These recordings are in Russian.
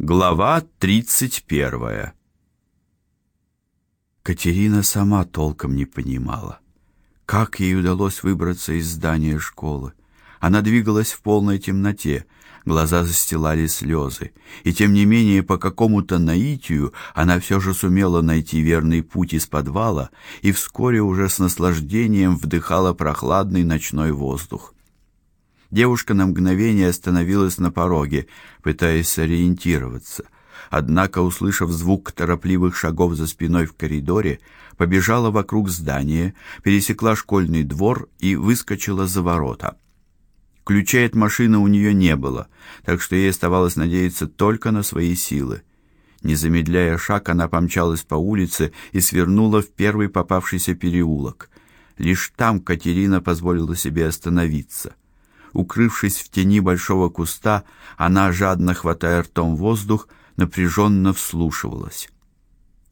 Глава тридцать первая. Катерина сама толком не понимала, как ей удалось выбраться из здания школы. Она двигалась в полной темноте, глаза застилали слезы, и тем не менее по какому-то наитию она все же сумела найти верный путь из подвала и вскоре уже с наслаждением вдыхала прохладный ночной воздух. Девушка на мгновение остановилась на пороге, пытаясь сориентироваться. Однако, услышав звук торопливых шагов за спиной в коридоре, побежала вокруг здания, пересекла школьный двор и выскочила за ворота. Ключей от машины у нее не было, так что ей оставалось надеяться только на свои силы. Не замедляя шаг, она помчалась по улице и свернула в первый попавшийся переулок. Лишь там Катерина позволила себе остановиться. Укрывшись в тени большого куста, она жадно хватая ртом воздух, напряженно вслушивалась.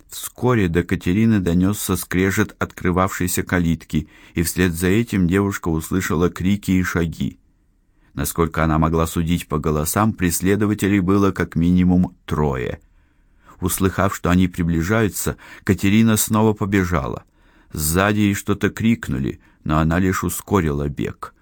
Вскоре до Катерины донесся скрежет открывавшейся калитки, и вслед за этим девушка услышала крики и шаги. Насколько она могла судить по голосам, преследователей было как минимум трое. Услыхав, что они приближаются, Катерина снова побежала. Сзади ей что-то крикнули, но она лишь ускорила бег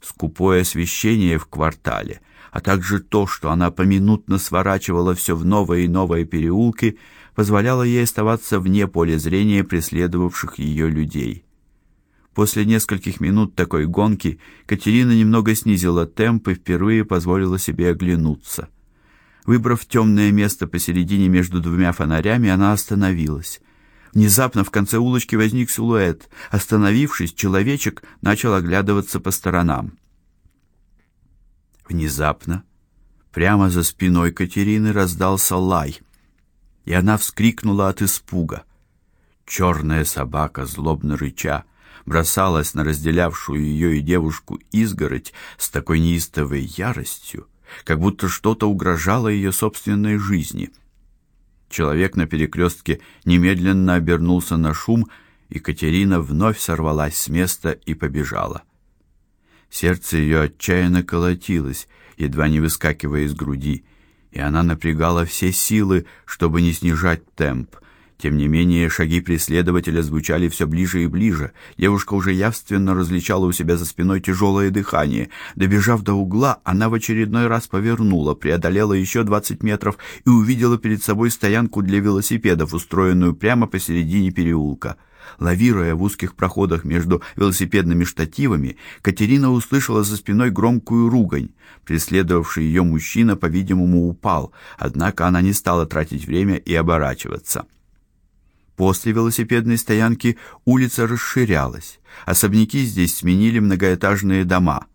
скупое освещение в квартале, а также то, что она поминутно сворачивала все в новые и новые переулки, позволяло ей оставаться вне поля зрения преследовавших ее людей. После нескольких минут такой гонки Катерина немного снизила темп и впервые позволила себе оглянуться. Выбрав темное место посередине между двумя фонарями, она остановилась. Внезапно в конце улочки возник силуэт. Остановившись, человечек начал оглядываться по сторонам. Внезапно прямо за спиной Катерины раздался лай, и она вскрикнула от испуга. Черная собака, злобно рыча, бросалась на разделявшую ее и девушку изгородь с такой неистовой яростью, как будто что-то угрожало ее собственной жизни — Человек на перекрестке немедленно обернулся на шум, и Катерина вновь сорвалась с места и побежала. Сердце ее отчаянно колотилось, едва не выскакивая из груди, и она напрягала все силы, чтобы не снижать темп. Тем не менее, шаги преследователя звучали все ближе и ближе. Девушка уже явственно различала у себя за спиной тяжелое дыхание. Добежав до угла, она в очередной раз повернула, преодолела еще двадцать метров и увидела перед собой стоянку для велосипедов, устроенную прямо посередине переулка. Лавируя в узких проходах между велосипедными штативами, Катерина услышала за спиной громкую ругань. Преследовавший ее мужчина, по-видимому, упал, однако она не стала тратить время и оборачиваться. После велосипедной стоянки улица расширялась. Особняки здесь сменили многоэтажные дома.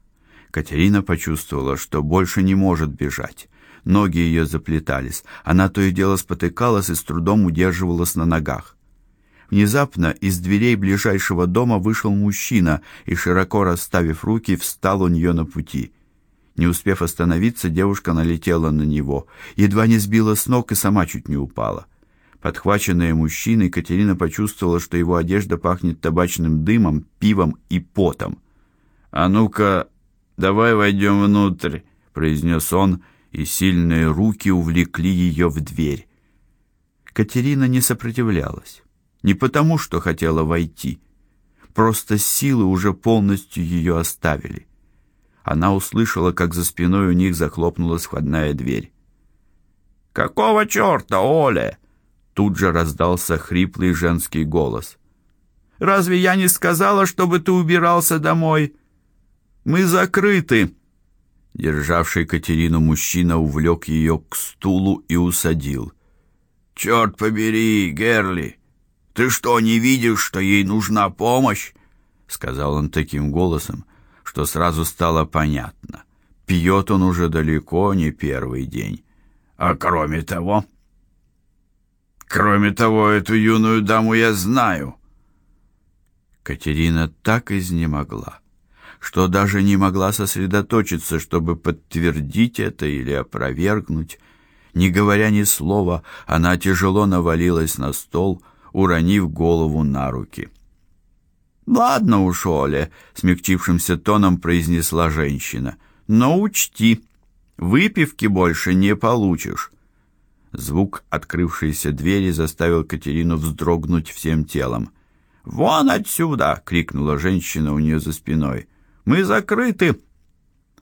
Катерина почувствовала, что больше не может бежать. Ноги ее заплетались. Она то и дело спотыкалась и с трудом удерживалась на ногах. Внезапно из дверей ближайшего дома вышел мужчина и широко расставив руки, встал у нее на пути. Не успев остановиться, девушка налетела на него, едва не сбила с ног и сама чуть не упала. Подхваченная мужчиной, Катерина почувствовала, что его одежда пахнет табачным дымом, пивом и потом. "А ну-ка, давай войдем внутрь", произнес он, и сильные руки увлекли ее в дверь. Катерина не сопротивлялась, не потому, что хотела войти, просто силы уже полностью ее оставили. Она услышала, как за спиной у них захлопнулась входная дверь. Какого чёрта, Оля? Тут же раздался хриплый женский голос. Разве я не сказала, чтобы ты убирался домой? Мы закрыты. Державший Катерину мужчина увлек ее к стулу и усадил. «Черт побери, Герли, ты что, не видишь, что ей нужна помощь? сказал он таким голосом, что сразу стало понятно. Пьет он уже далеко не первый день. А кроме того, Кроме того, эту юную даму я знаю. Катерина так изнемогла, что даже не могла сосредоточиться, чтобы подтвердить это или опровергнуть. Не говоря ни слова, она тяжело навалилась на стол, уронив голову на руки. "Ладно уж, Оля", смягчившимся тоном произнесла женщина. "Но учти, выпивки больше не получишь. Звук открывшейся двери заставил Катерину вздрогнуть всем телом. "Вон отсюда!" крикнула женщина у нее за спиной. "Мы закрыты!"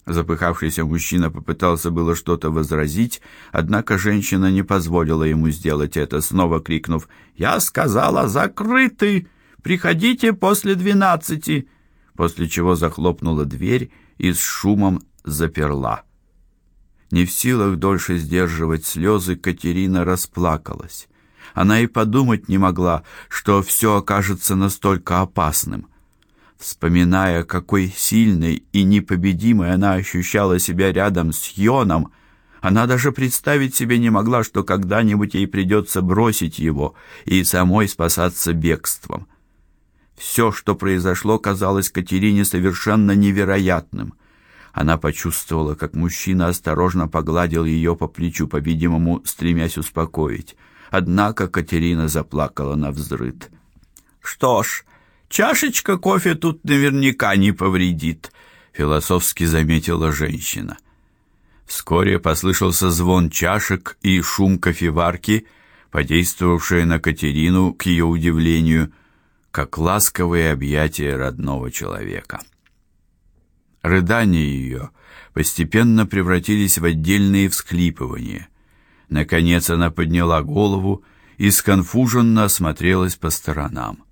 Запыхавшийся мужчина попытался было что-то возразить, однако женщина не позволила ему сделать это, снова крикнув: "Я сказала, закрыты! Приходите после двенадцати!" После чего захлопнула дверь и с шумом заперла. Не в силах дольше сдерживать слезы, Катерина расплакалась. Она и подумать не могла, что все окажется настолько опасным. Вспоминая, какой сильной и непобедимой она ощущала себя рядом с Йоном, она даже представить себе не могла, что когда-нибудь ей придется бросить его и самой спасаться бегством. Все, что произошло, казалось Катерине совершенно невероятным. Она почувствовала, как мужчина осторожно погладил ее по плечу, по-видимому, стремясь успокоить. Однако Катерина заплакала на взрыд. Что ж, чашечка кофе тут наверняка не повредит, философски заметила женщина. Вскоре послышался звон чашек и шум кофеварки, подействовавшие на Катерину к ее удивлению, как ласковые объятия родного человека. Рыдания ее постепенно превратились в отдельные всхлипывания. Наконец она подняла голову и сконфуженно осмотрелась по сторонам.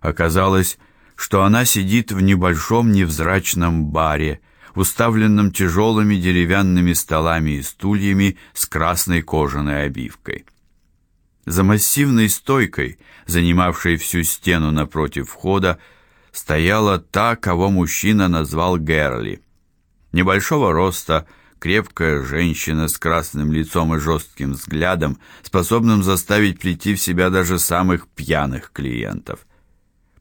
Оказалось, что она сидит в небольшом невзрачном баре, уставленном тяжелыми деревянными столами и стульями с красной кожаной обивкой. За массивной стойкой, занимавшей всю стену напротив входа, стояла та, кого мужчина назвал Герли. Небольшого роста, крепкая женщина с красным лицом и жестким взглядом, способным заставить прийти в себя даже самых пьяных клиентов.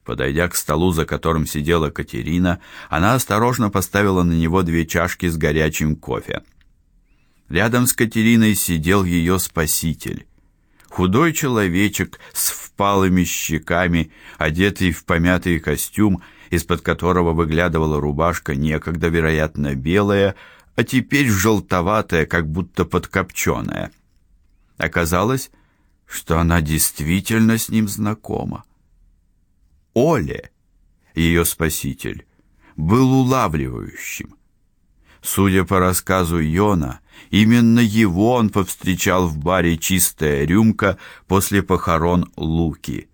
Подойдя к столу, за которым сидела Катерина, она осторожно поставила на него две чашки с горячим кофе. Рядом с Катериной сидел ее спаситель. Худой человечек с впалыми щеками, одетый в помятый костюм, из-под которого выглядывала рубашка, некогда, вероятно, белая, а теперь желтоватая, как будто подкопченая. Оказалось, что она действительно с ним знакома. Оле, ее спаситель, был улавливающим. Судя по рассказу Йона, именно его он повстречал в баре «Чистая рюмка» после похорон Луки.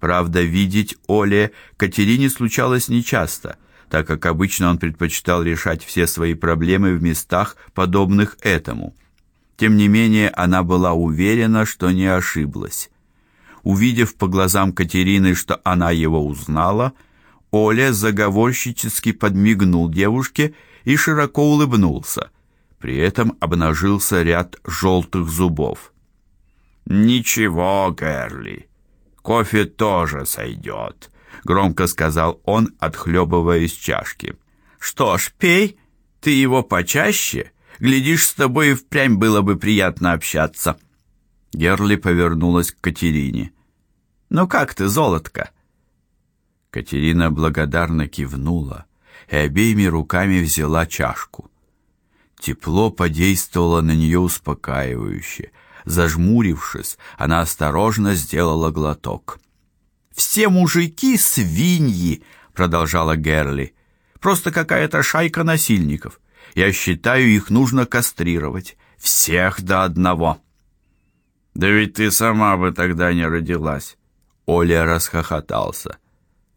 Правда, видеть Оле Катерине случалось нечасто, так как обычно он предпочитал решать все свои проблемы в местах, подобных этому. Тем не менее, она была уверена, что не ошиблась. Увидев по глазам Катерины, что она его узнала, Оля заговорщически подмигнул девушке и широко улыбнулся. При этом обнажился ряд желтых зубов. Ничего, Герли. Кофе тоже сойдет», — громко сказал он, отхлебывая из чашки. Что ж, пей, ты его почаще, глядишь, с тобой и впрямь было бы приятно общаться. Герли повернулась к Катерине. Ну как ты, золотко? Катерина благодарно кивнула и обеими руками взяла чашку. Тепло подействовало на нее успокаивающе. Зажмурившись, она осторожно сделала глоток. Все мужики свиньи, продолжала Герли. Просто какая-то шайка насильников. Я считаю, их нужно кастрировать всех до одного. Да ведь ты сама бы тогда не родилась. Оля расхохотался.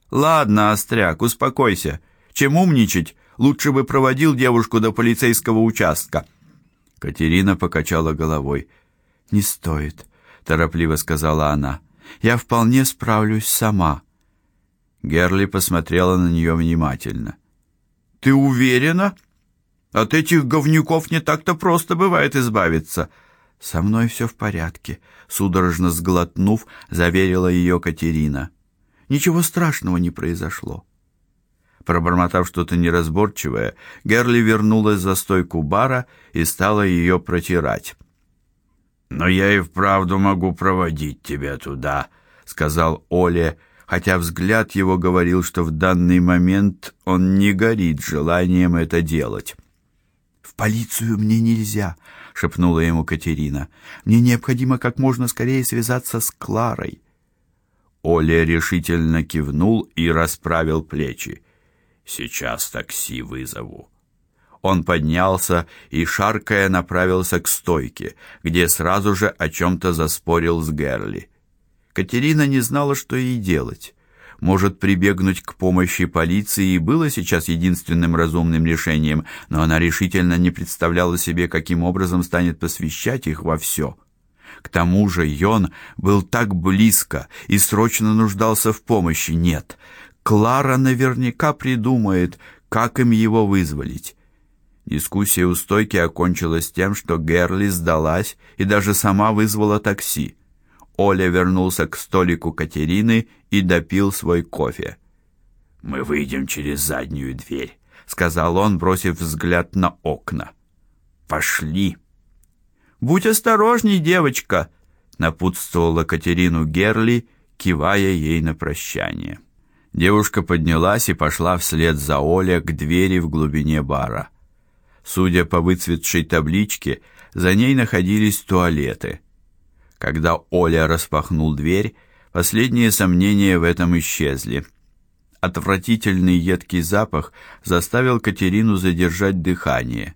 Ладно, остряк, успокойся. Чем умничать? Лучше бы проводил девушку до полицейского участка. Катерина покачала головой. Не стоит, торопливо сказала она. Я вполне справлюсь сама. Герли посмотрела на нее внимательно. Ты уверена? От этих говнюков не так-то просто бывает избавиться. Со мной все в порядке, судорожно сглотнув, заверила ее Катерина. Ничего страшного не произошло. Пробормотав что-то неразборчивое, Герли вернулась за стойку бара и стала ее протирать. «Но я и вправду могу проводить тебя туда», — сказал Оле, хотя взгляд его говорил, что в данный момент он не горит желанием это делать. «В полицию мне нельзя», — шепнула ему Катерина. Мне необходимо как можно скорее связаться с Кларой. Оля решительно кивнул и расправил плечи. Сейчас такси вызову. Он поднялся и шаркая направился к стойке, где сразу же о чем то заспорил с Герли. Катерина не знала, что ей делать. Может, прибегнуть к помощи полиции и было сейчас единственным разумным решением, но она решительно не представляла себе, каким образом станет посвящать их во все. К тому же Йон был так близко и срочно нуждался в помощи. Нет, Клара наверняка придумает, как им его вызволить. Дискуссия у стойки окончилась тем, что Герли сдалась и даже сама вызвала такси. Оля вернулся к столику Катерины и допил свой кофе. Мы выйдем через заднюю дверь, сказал он, бросив взгляд на окна. Пошли. Будь осторожней, девочка, напутствовала Катерину Герли, кивая ей на прощание. Девушка поднялась и пошла вслед за Олей к двери в глубине бара. Судя по выцветшей табличке, за ней находились туалеты. Когда Оля распахнул дверь, последние сомнения в этом исчезли. Отвратительный едкий запах заставил Катерину задержать дыхание.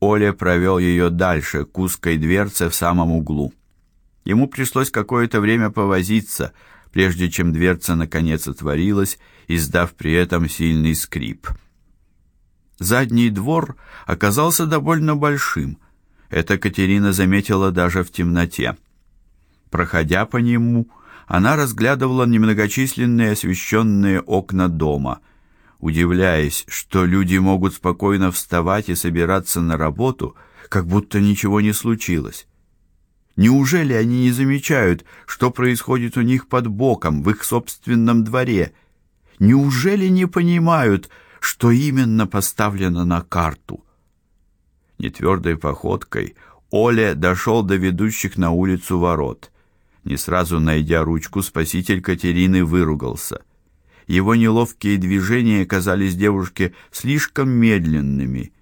Оля провел ее дальше, к узкой дверце в самом углу. Ему пришлось какое-то время повозиться, прежде чем дверца наконец отворилась, издав при этом сильный скрип. Задний двор оказался довольно большим. Это Катерина заметила даже в темноте. Проходя по нему, она разглядывала немногочисленные освещенные окна дома, удивляясь, что люди могут спокойно вставать и собираться на работу, как будто ничего не случилось. Неужели они не замечают, что происходит у них под боком в их собственном дворе? Неужели не понимают, что именно поставлено на карту? Нетвердой походкой Оля дошел до ведущих на улицу ворот. Не сразу найдя ручку, спаситель Катерины выругался. Его неловкие движения казались девушке слишком медленными.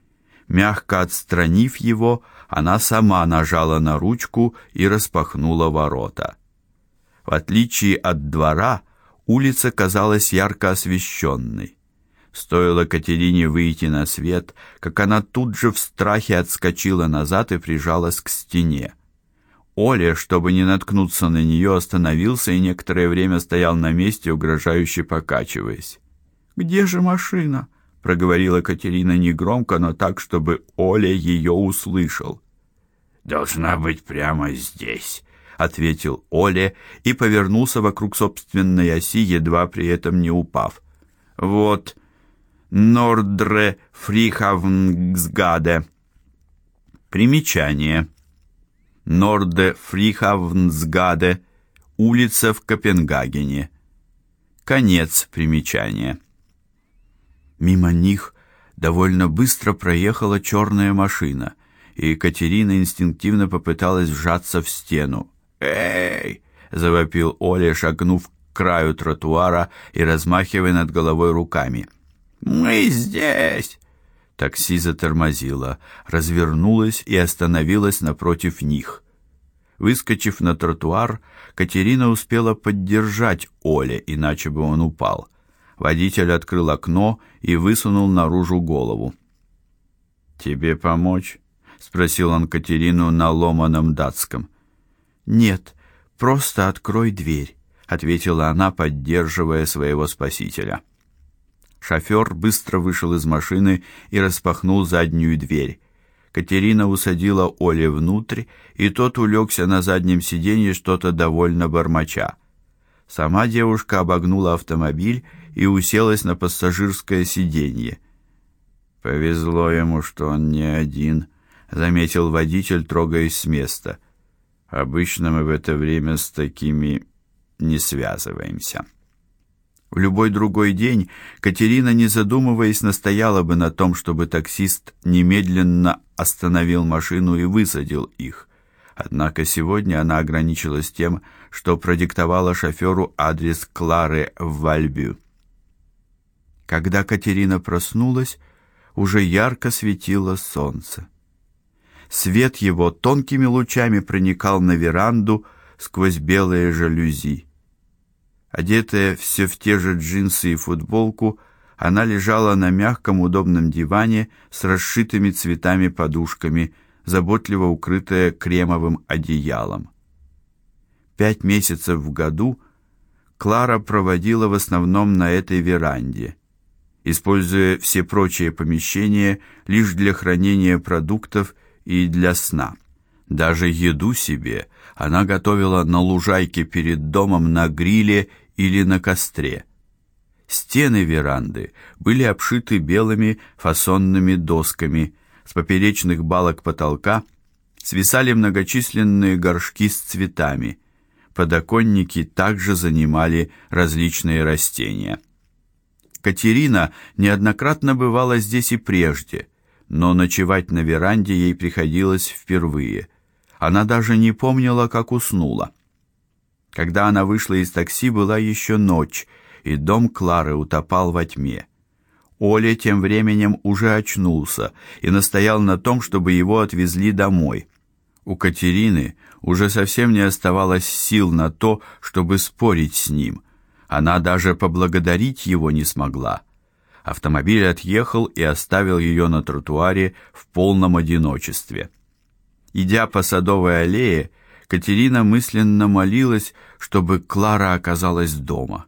Мягко отстранив его, она сама нажала на ручку и распахнула ворота. В отличие от двора, улица казалась ярко освещенной. Стоило Катерине выйти на свет, как она тут же в страхе отскочила назад и прижалась к стене. Оля, чтобы не наткнуться на нее, остановился и некоторое время стоял на месте, угрожающе покачиваясь. "Где же машина?" Проговорила Катерина негромко, но так, чтобы Оля ее услышал. "Должна быть прямо здесь", ответил Оля и повернулся вокруг собственной оси, едва при этом не упав. "Вот Нордре Фрихавнгсгаде. Примечание. Норде Фрихавнсгаде, улица в Копенгагене. Конец примечания. Мимо них довольно быстро проехала черная машина, и Екатерина инстинктивно попыталась вжаться в стену. "Эй!" завопил Оля, шагнув к краю тротуара и размахивая над головой руками. "Мы здесь!" Такси затормозило, развернулось и остановилось напротив них. Выскочив на тротуар, Катерина успела поддержать Оле, иначе бы он упал. Водитель открыл окно и высунул наружу голову. Тебе помочь? спросил он Катерину на ломаном датском. Нет, просто открой дверь, ответила она, поддерживая своего спасителя. Шофер быстро вышел из машины и распахнул заднюю дверь. Катерина усадила Оле внутрь, и тот улегся на заднем сиденье, что-то довольно бормоча. Сама девушка обогнула автомобиль и уселась на пассажирское сиденье. Повезло ему, что он не один, заметил водитель, трогаясь с места. Обычно мы в это время с такими не связываемся. В любой другой день Катерина, не задумываясь, настояла бы на том, чтобы таксист немедленно остановил машину и высадил их. Однако сегодня она ограничилась тем, что продиктовала шоферу адрес Клары в Вальбю. Когда Катерина проснулась, уже ярко светило солнце. свет его тонкими лучами проникал на веранду сквозь белые жалюзи. Одетая все в те же джинсы и футболку, она лежала на мягком удобном диване с расшитыми цветами подушками, заботливо укрытая кремовым одеялом. Пять месяцев в году Клара проводила в основном на этой веранде, используя все прочие помещения лишь для хранения продуктов и для сна. Даже еду себе она готовила на лужайке перед домом на гриле или на костре. Стены веранды были обшиты белыми фасонными досками, с поперечных балок потолка свисали многочисленные горшки с цветами. Подоконники также занимали различные растения. Катерина неоднократно бывала здесь и прежде, но ночевать на веранде ей приходилось впервые. Она даже не помнила, как уснула. Когда она вышла из такси, была еще ночь, и дом Клары утопал во тьме. Оля тем временем уже очнулся и настоял на том, чтобы его отвезли домой. У Катерины уже совсем не оставалось сил на то, чтобы спорить с ним. Она даже поблагодарить его не смогла. Автомобиль отъехал и оставил ее на тротуаре в полном одиночестве. Идя по садовой аллее, Катерина мысленно молилась, чтобы Клара оказалась дома.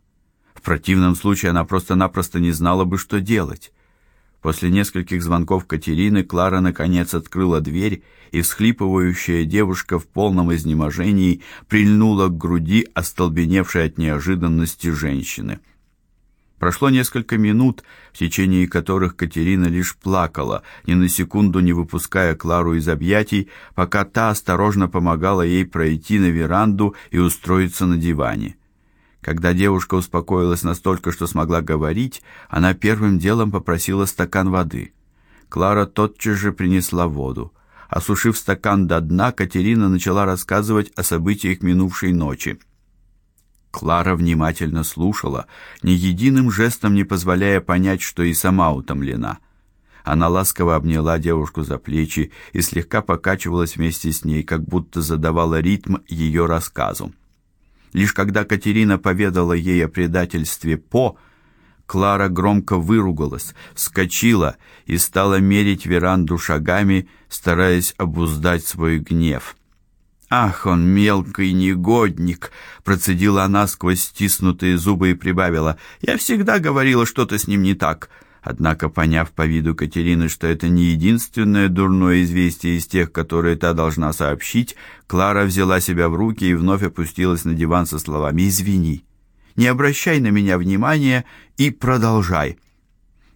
В противном случае она просто-напросто не знала бы, что делать. После нескольких звонков Катерины Клара наконец открыла дверь, и всхлипывающая девушка в полном изнеможении прильнула к груди остолбеневшей от неожиданности женщины. Прошло несколько минут, в течение которых Катерина лишь плакала, ни на секунду не выпуская Клару из объятий, пока та осторожно помогала ей пройти на веранду и устроиться на диване. Когда девушка успокоилась настолько, что смогла говорить, она первым делом попросила стакан воды. Клара тотчас же принесла воду. Осушив стакан до дна, Катерина начала рассказывать о событиях минувшей ночи. Клара внимательно слушала, ни единым жестом не позволяя понять, что и сама утомлена. Она ласково обняла девушку за плечи и слегка покачивалась вместе с ней, как будто задавала ритм ее рассказу. Лишь когда Катерина поведала ей о предательстве По, Клара громко выругалась, вскочила и стала мерить веранду шагами, стараясь обуздать свой гнев. Ах, он мелкий негодник, процедила она сквозь стиснутые зубы и прибавила: Я всегда говорила, что-то с ним не так. Однако, поняв по виду Катерины, что это не единственное дурное известие из тех, которые та должна сообщить, Клара взяла себя в руки и вновь опустилась на диван со словами: "Извини. Не обращай на меня внимания и продолжай".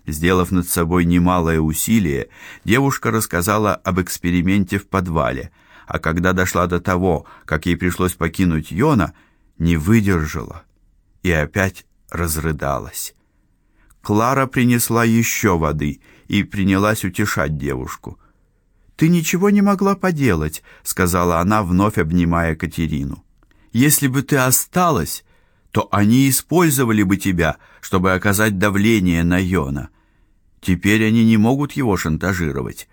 Сделав над собой немалое усилие, девушка рассказала об эксперименте в подвале а когда дошла до того, как ей пришлось покинуть Йона, не выдержала и опять разрыдалась. Клара принесла еще воды и принялась утешать девушку. Ты ничего не могла поделать, сказала она, вновь обнимая Катерину. Если бы ты осталась, то они использовали бы тебя, чтобы оказать давление на Йона. Теперь они не могут его шантажировать.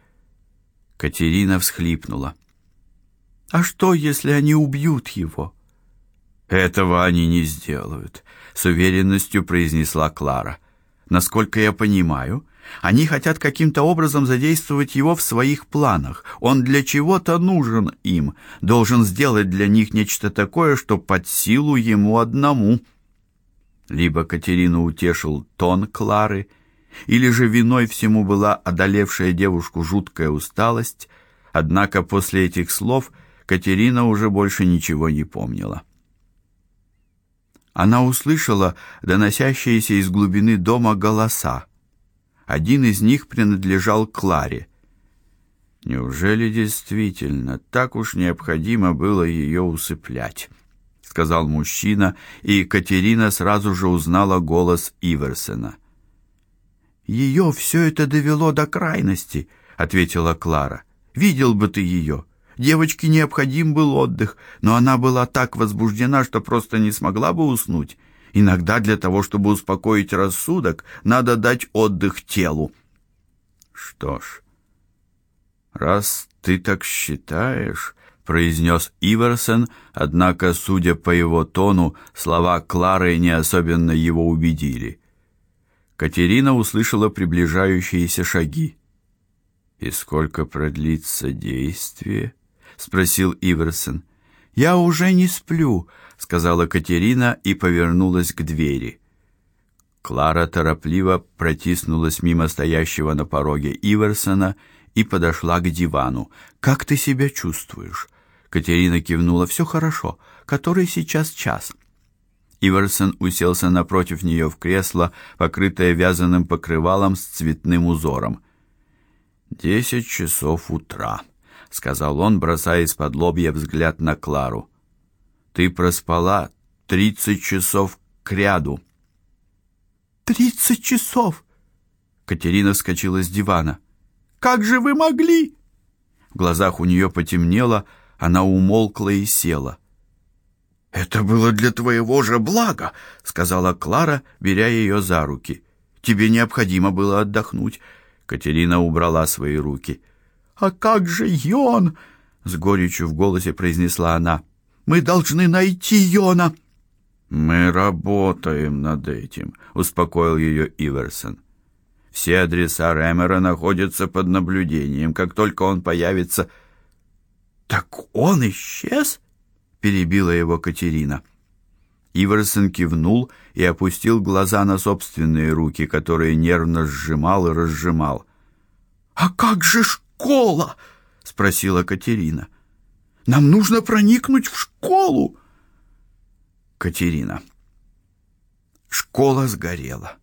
Катерина всхлипнула. А что, если они убьют его? Этого они не сделают, с уверенностью произнесла Клара. Насколько я понимаю, они хотят каким-то образом задействовать его в своих планах. Он для чего-то нужен им, должен сделать для них нечто такое, что под силу ему одному. Либо Катерину утешил тон Клары, или же виной всему была одолевшая девушку жуткая усталость. Однако после этих слов Катерина уже больше ничего не помнила. Она услышала доносящиеся из глубины дома голоса. Один из них принадлежал Кларе. Неужели действительно так уж необходимо было ее усыплять? сказал мужчина, и Катерина сразу же узнала голос Иверсена. «Ее все это довело до крайности, ответила Клара. Видел бы ты ее. Девочке необходим был отдых, но она была так возбуждена, что просто не смогла бы уснуть. Иногда для того, чтобы успокоить рассудок, надо дать отдых телу. Что ж, раз Ты так считаешь? произнес Иверсон, однако, судя по его тону, слова Клары не особенно его убедили. Катерина услышала приближающиеся шаги. И сколько продлится действие? Спросил Иверсон. Я уже не сплю, сказала Катерина и повернулась к двери. Клара торопливо протиснулась мимо стоящего на пороге Иверсона и подошла к дивану. Как ты себя чувствуешь? Катерина кивнула. «Все хорошо. Который сейчас час?» Иверсон уселся напротив нее в кресло, покрытое вязаным покрывалом с цветным узором. «Десять часов утра», — сказал он, бросая из-под лобья взгляд на Клару. «Ты проспала тридцать часов кряду». «Тридцать часов!» Катерина вскочила с дивана. «Как же вы могли?» В глазах у нее потемнело, она умолкла и села. Это было для твоего же блага, сказала Клара, беря ее за руки. Тебе необходимо было отдохнуть. Катерина убрала свои руки. А как же Йон? с горечью в голосе произнесла она. Мы должны найти Йона. Мы работаем над этим, успокоил ее Иверсон. Все адреса Рэмера находятся под наблюдением. Как только он появится, так он исчез? перебила его Катерина. Иверсон кивнул и опустил глаза на собственные руки, которые нервно сжимал и разжимал. А как же школа? спросила Катерина. Нам нужно проникнуть в школу. Катерина. Школа сгорела,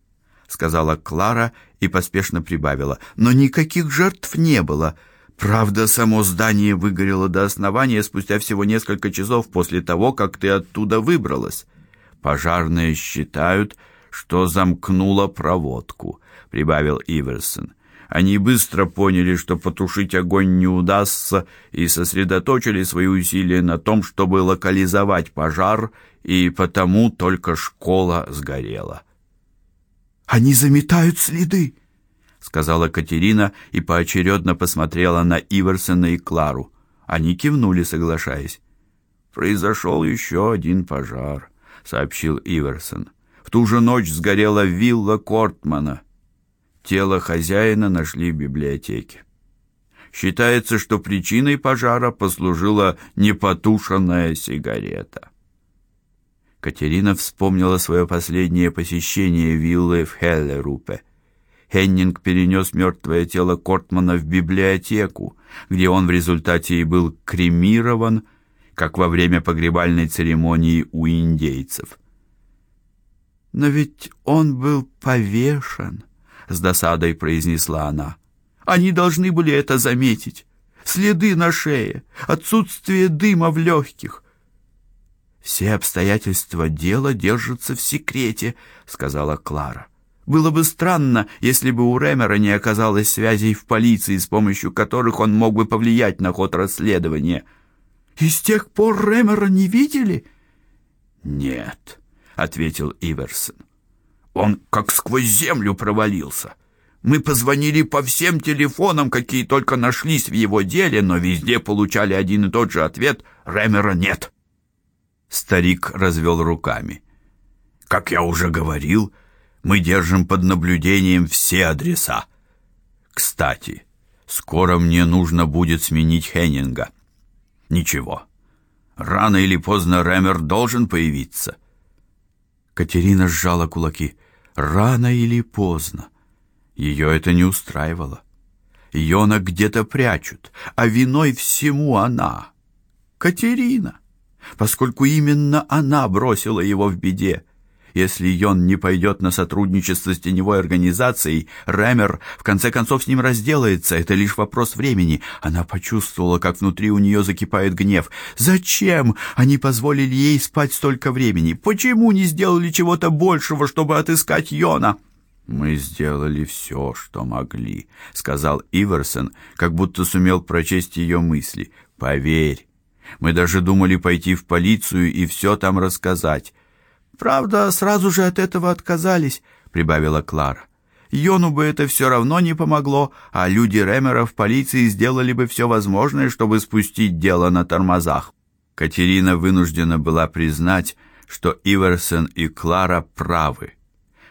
сказала Клара и поспешно прибавила: "Но никаких жертв не было. Правда, само здание выгорело до основания спустя всего несколько часов после того, как ты оттуда выбралась. Пожарные считают, что замкнула проводку, прибавил Иверсон. Они быстро поняли, что потушить огонь не удастся, и сосредоточили свои усилия на том, чтобы локализовать пожар, и потому только школа сгорела. Они заметают следы, сказала Катерина и поочередно посмотрела на Иверсона и Клару. Они кивнули, соглашаясь. Произошел еще один пожар, сообщил Иверсон. В ту же ночь сгорела вилла Кортмана. Тело хозяина нашли в библиотеке. Считается, что причиной пожара послужила непотушенная сигарета. Катерина вспомнила свое последнее посещение виллы в Хеллерупе. Хеннинг перенес мертвое тело Кортмана в библиотеку, где он в результате и был кремирован, как во время погребальной церемонии у индейцев. Но ведь он был повешен, с досадой произнесла она. Они должны были это заметить. Следы на шее, отсутствие дыма в легких. Все обстоятельства дела держатся в секрете, сказала Клара. Было бы странно, если бы у Ремера не оказалось связей в полиции, с помощью которых он мог бы повлиять на ход расследования. И с тех пор Ремера не видели? Нет, ответил Иверсон. Он как сквозь землю провалился. Мы позвонили по всем телефонам, какие только нашлись в его деле, но везде получали один и тот же ответ: Ремера нет. Старик развел руками. Как я уже говорил, мы держим под наблюдением все адреса. Кстати, скоро мне нужно будет сменить Хеннинга. Ничего. Рано или поздно Рэмер должен появиться. Катерина сжала кулаки. Рано или поздно. Ее это не устраивало. Йона где-то прячут, а виной всему она, Катерина, поскольку именно она бросила его в беде. Если Йон не пойдет на сотрудничество с теневой организацией, Рэмер в конце концов с ним разделается. Это лишь вопрос времени. Она почувствовала, как внутри у нее закипает гнев. Зачем они позволили ей спать столько времени? Почему не сделали чего-то большего, чтобы отыскать Йона? Мы сделали все, что могли, сказал Иверсон, как будто сумел прочесть ее мысли. Поверь, мы даже думали пойти в полицию и все там рассказать. Правда, сразу же от этого отказались, прибавила Клара. Йону бы это все равно не помогло, а люди Ремера в полиции сделали бы все возможное, чтобы спустить дело на тормозах. Катерина вынуждена была признать, что Иверсон и Клара правы.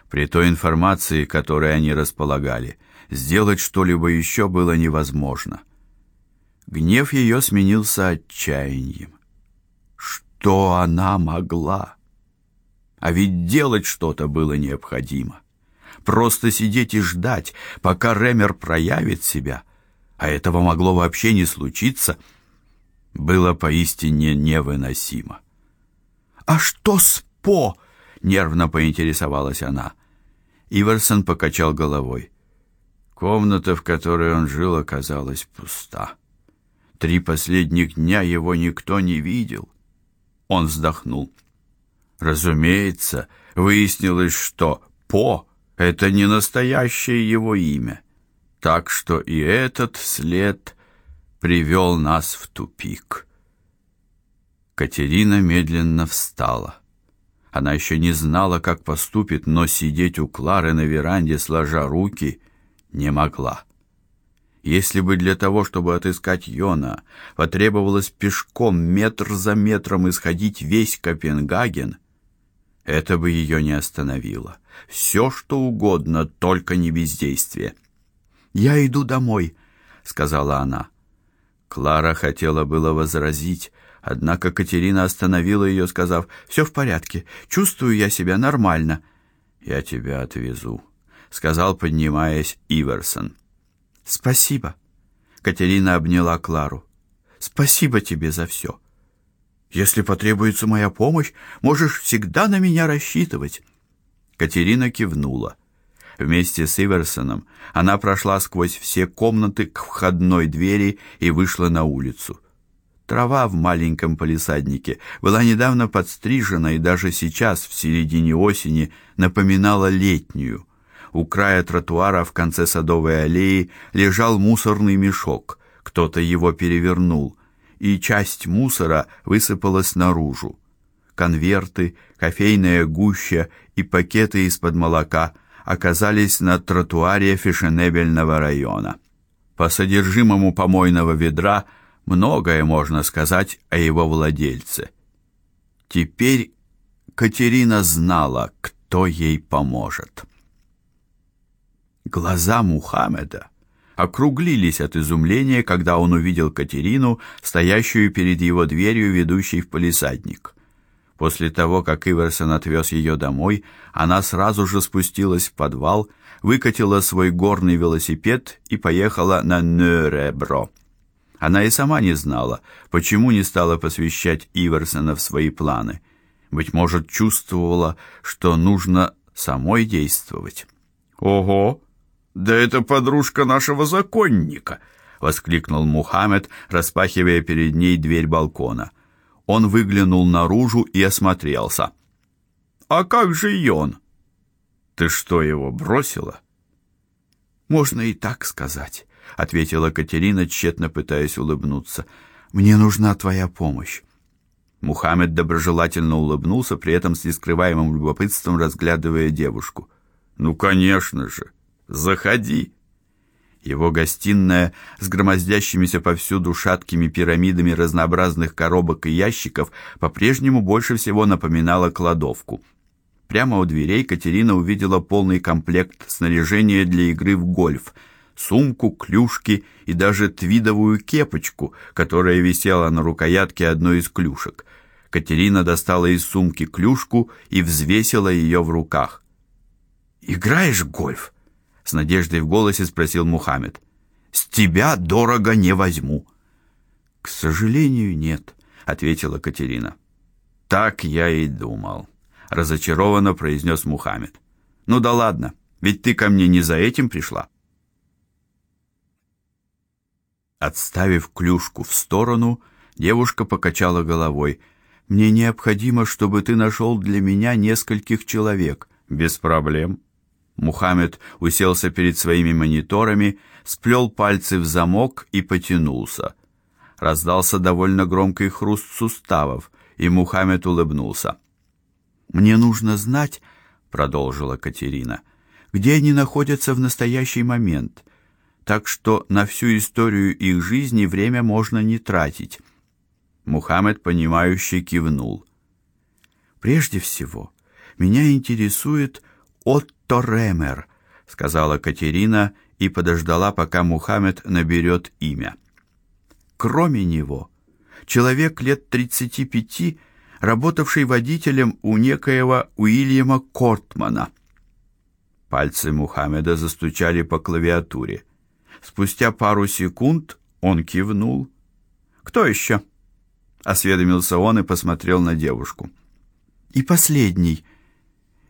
При той информации, которой они располагали, сделать что-либо еще было невозможно. Гнев ее сменился отчаянием. Что она могла? А ведь делать что-то было необходимо. Просто сидеть и ждать, пока Ремер проявит себя, а этого могло вообще не случиться, было поистине невыносимо. «А что с По?» — нервно поинтересовалась она. Иверсон покачал головой. Комната, в которой он жил, оказалась пуста. Три последних дня его никто не видел. Он вздохнул. Разумеется, выяснилось, что По это не настоящее его имя. Так что и этот след привел нас в тупик. Катерина медленно встала. Она еще не знала, как поступит, но сидеть у Клары на веранде сложа руки не могла. Если бы для того, чтобы отыскать Йона, потребовалось пешком метр за метром исходить весь Копенгаген, это бы ее не остановило. Все, что угодно, только не бездействие. «Я иду домой», — сказала она. Клара хотела было возразить, однако Катерина остановила ее, сказав, «Все в порядке, чувствую я себя нормально». «Я тебя отвезу», — сказал, поднимаясь Иверсон. «Спасибо», — Катерина обняла Клару. «Спасибо тебе за все. Если потребуется моя помощь, можешь всегда на меня рассчитывать». Катерина кивнула. Вместе с Иверсоном она прошла сквозь все комнаты к входной двери и вышла на улицу. Трава в маленьком палисаднике была недавно подстрижена и даже сейчас, в середине осени, напоминала летнюю. У края тротуара в конце садовой аллеи лежал мусорный мешок. Кто-то его перевернул, и часть мусора высыпалась наружу. Конверты, кофейная гуща и пакеты из-под молока оказались на тротуаре фешенебельного района. По содержимому помойного ведра многое можно сказать о его владельце. Теперь Катерина знала, кто ей поможет. Глаза Мухаммеда округлились от изумления, когда он увидел Катерину, стоящую перед его дверью, ведущей в полисадник. После того, как Иверсон отвез ее домой, она сразу же спустилась в подвал, выкатила свой горный велосипед и поехала на Нюребро. Она и сама не знала, почему не стала посвящать Иверсона в свои планы. Быть может, чувствовала, что нужно самой действовать. Ого, да это подружка нашего законника, воскликнул Мухаммед, распахивая перед ней дверь балкона. Он выглянул наружу и осмотрелся. А как же и он? Ты что, его бросила? Можно и так сказать, ответила Катерина, тщетно пытаясь улыбнуться. Мне нужна твоя помощь. Мухаммед доброжелательно улыбнулся, при этом с нескрываемым любопытством разглядывая девушку. Ну, конечно же. Заходи. Его гостиная с громоздящимися повсюду шаткими пирамидами разнообразных коробок и ящиков по-прежнему больше всего напоминала кладовку. Прямо у дверей Катерина увидела полный комплект снаряжения для игры в гольф: сумку, клюшки и даже твидовую кепочку, которая висела на рукоятке одной из клюшек. Катерина достала из сумки клюшку и взвесила ее в руках. Играешь в гольф? С надеждой в голосе спросил Мухаммед. С тебя дорого не возьму. К сожалению, нет, ответила Катерина. Так я и думал, разочарованно произнес Мухаммед. Ну да ладно, ведь ты ко мне не за этим пришла. Отставив клюшку в сторону, девушка покачала головой. Мне необходимо, чтобы ты нашел для меня нескольких человек. Без проблем. Мухаммед уселся перед своими мониторами, сплел пальцы в замок и потянулся. Раздался довольно громкий хруст суставов, и Мухаммед улыбнулся. Мне нужно знать, продолжила Катерина, где они находятся в настоящий момент, так что на всю историю их жизни время можно не тратить. Мухаммед понимающе кивнул. Прежде всего, меня интересует Отто Ремер, сказала Катерина и подождала, пока Мухаммед наберет имя. Кроме него, человек лет тридцати пяти, работавший водителем у некоего Уильяма Кортмана. Пальцы Мухаммеда застучали по клавиатуре. Спустя пару секунд он кивнул. Кто еще? осведомился он и посмотрел на девушку. И последний.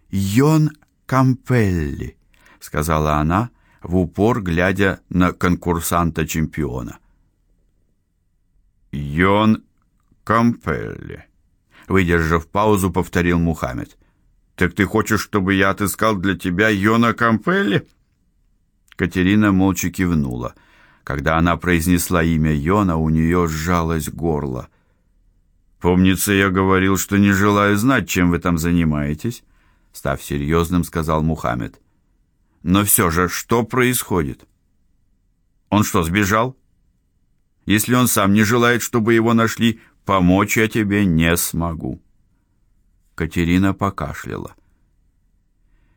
Йон Кампелли, сказала она, в упор глядя на конкурсанта-чемпиона. Йон Кампелли. Выдержав паузу, повторил Мухаммед. Так ты хочешь, чтобы я отыскал для тебя Йона Кампелли? Катерина молча кивнула. Когда она произнесла имя Йона, у нее сжалось горло. Помнится, я говорил, что не желаю знать, чем вы там занимаетесь, став серьезным, сказал Мухаммед. Но все же, что происходит? Он что, сбежал? Если он сам не желает, чтобы его нашли, помочь я тебе не смогу. Катерина покашляла.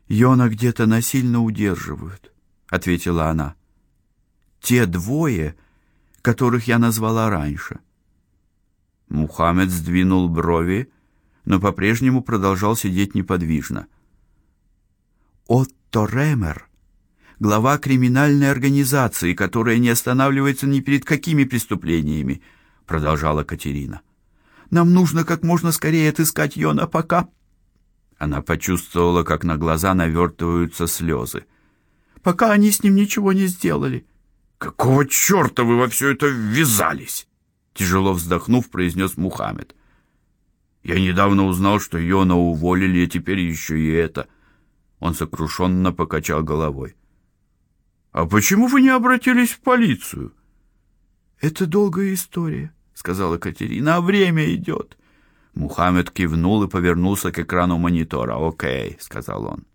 Йона где-то насильно удерживают, ответила она. Те двое, которых я назвала раньше. Мухаммед сдвинул брови, но по-прежнему продолжал сидеть неподвижно. Отто Ремер, глава криминальной организации, которая не останавливается ни перед какими преступлениями, продолжала Катерина. Нам нужно как можно скорее отыскать Йона, пока Она почувствовала, как на глаза навертываются слезы. Пока они с ним ничего не сделали. Какого чёрта вы во все это ввязались? тяжело вздохнув, произнес Мухаммед. Я недавно узнал, что Йона уволили, а теперь еще и это. Он сокрушенно покачал головой. А почему вы не обратились в полицию? Это долгая история, сказала Катерина. А время идет. Мухаммед кивнул и повернулся к экрану монитора. "О'кей", сказал он.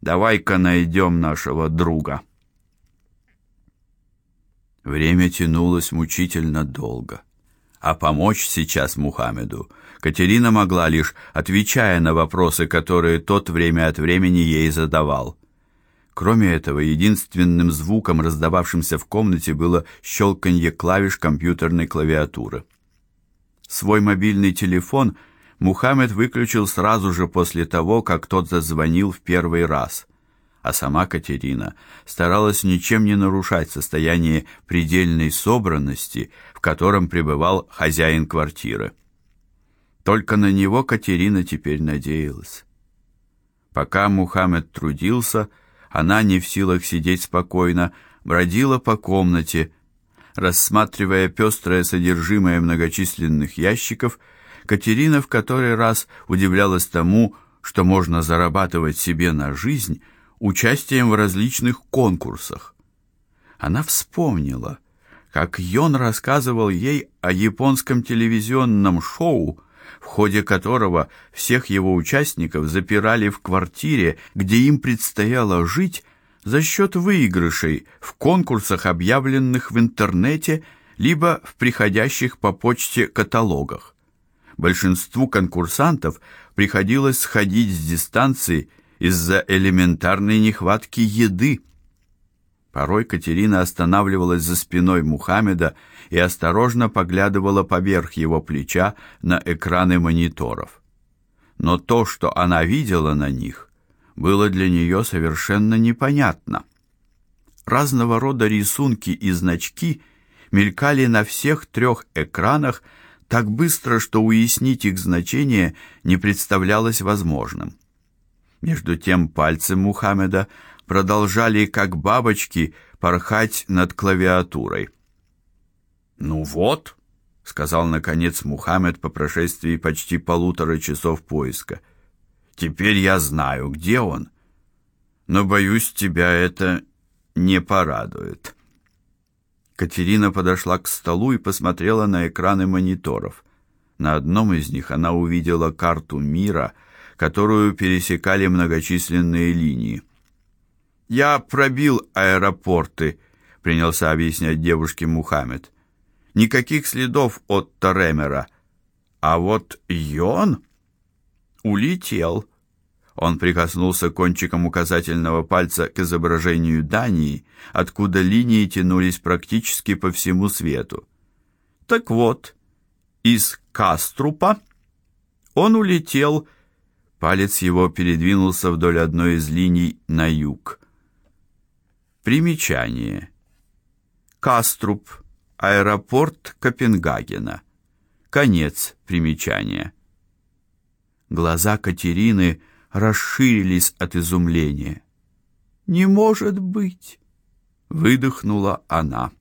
"Давай-ка найдем нашего друга". Время тянулось мучительно долго а помочь сейчас Мухаммеду Катерина могла лишь отвечая на вопросы, которые тот время от времени ей задавал. Кроме этого, единственным звуком, раздававшимся в комнате, было щелканье клавиш компьютерной клавиатуры. Свой мобильный телефон Мухаммед выключил сразу же после того, как тот зазвонил в первый раз а сама Катерина старалась ничем не нарушать состояние предельной собранности, в котором пребывал хозяин квартиры. Только на него Катерина теперь надеялась. Пока Мухаммед трудился, она не в силах сидеть спокойно, бродила по комнате, рассматривая пестрое содержимое многочисленных ящиков. Катерина в который раз удивлялась тому, что можно зарабатывать себе на жизнь участием в различных конкурсах. Она вспомнила, как Йон рассказывал ей о японском телевизионном шоу, в ходе которого всех его участников запирали в квартире, где им предстояло жить за счет выигрышей в конкурсах, объявленных в интернете, либо в приходящих по почте каталогах. Большинству конкурсантов приходилось сходить с дистанции из-за элементарной нехватки еды. Порой Катерина останавливалась за спиной Мухаммеда и осторожно поглядывала поверх его плеча на экраны мониторов. Но то, что она видела на них, было для нее совершенно непонятно. Разного рода рисунки и значки мелькали на всех трех экранах так быстро, что уяснить их значение не представлялось возможным. Между тем пальцы Мухаммеда продолжали, как бабочки, порхать над клавиатурой. "Ну вот", сказал наконец Мухаммед по прошествии почти полутора часов поиска. "Теперь я знаю, где он. Но боюсь, тебя это не порадует". Катерина подошла к столу и посмотрела на экраны мониторов. На одном из них она увидела карту мира которую пересекали многочисленные линии. Я пробил аэропорты, принялся объяснять девушке Мухаммед. Никаких следов от Таремера. А вот Йон улетел. Он прикоснулся кончиком указательного пальца к изображению Дании, откуда линии тянулись практически по всему свету. Так вот, из Каструпа он улетел, палец его передвинулся вдоль одной из линий на юг. Примечание. Каструп, аэропорт Копенгагена. Конец примечания. Глаза Катерины расширились от изумления. Не может быть, выдохнула она.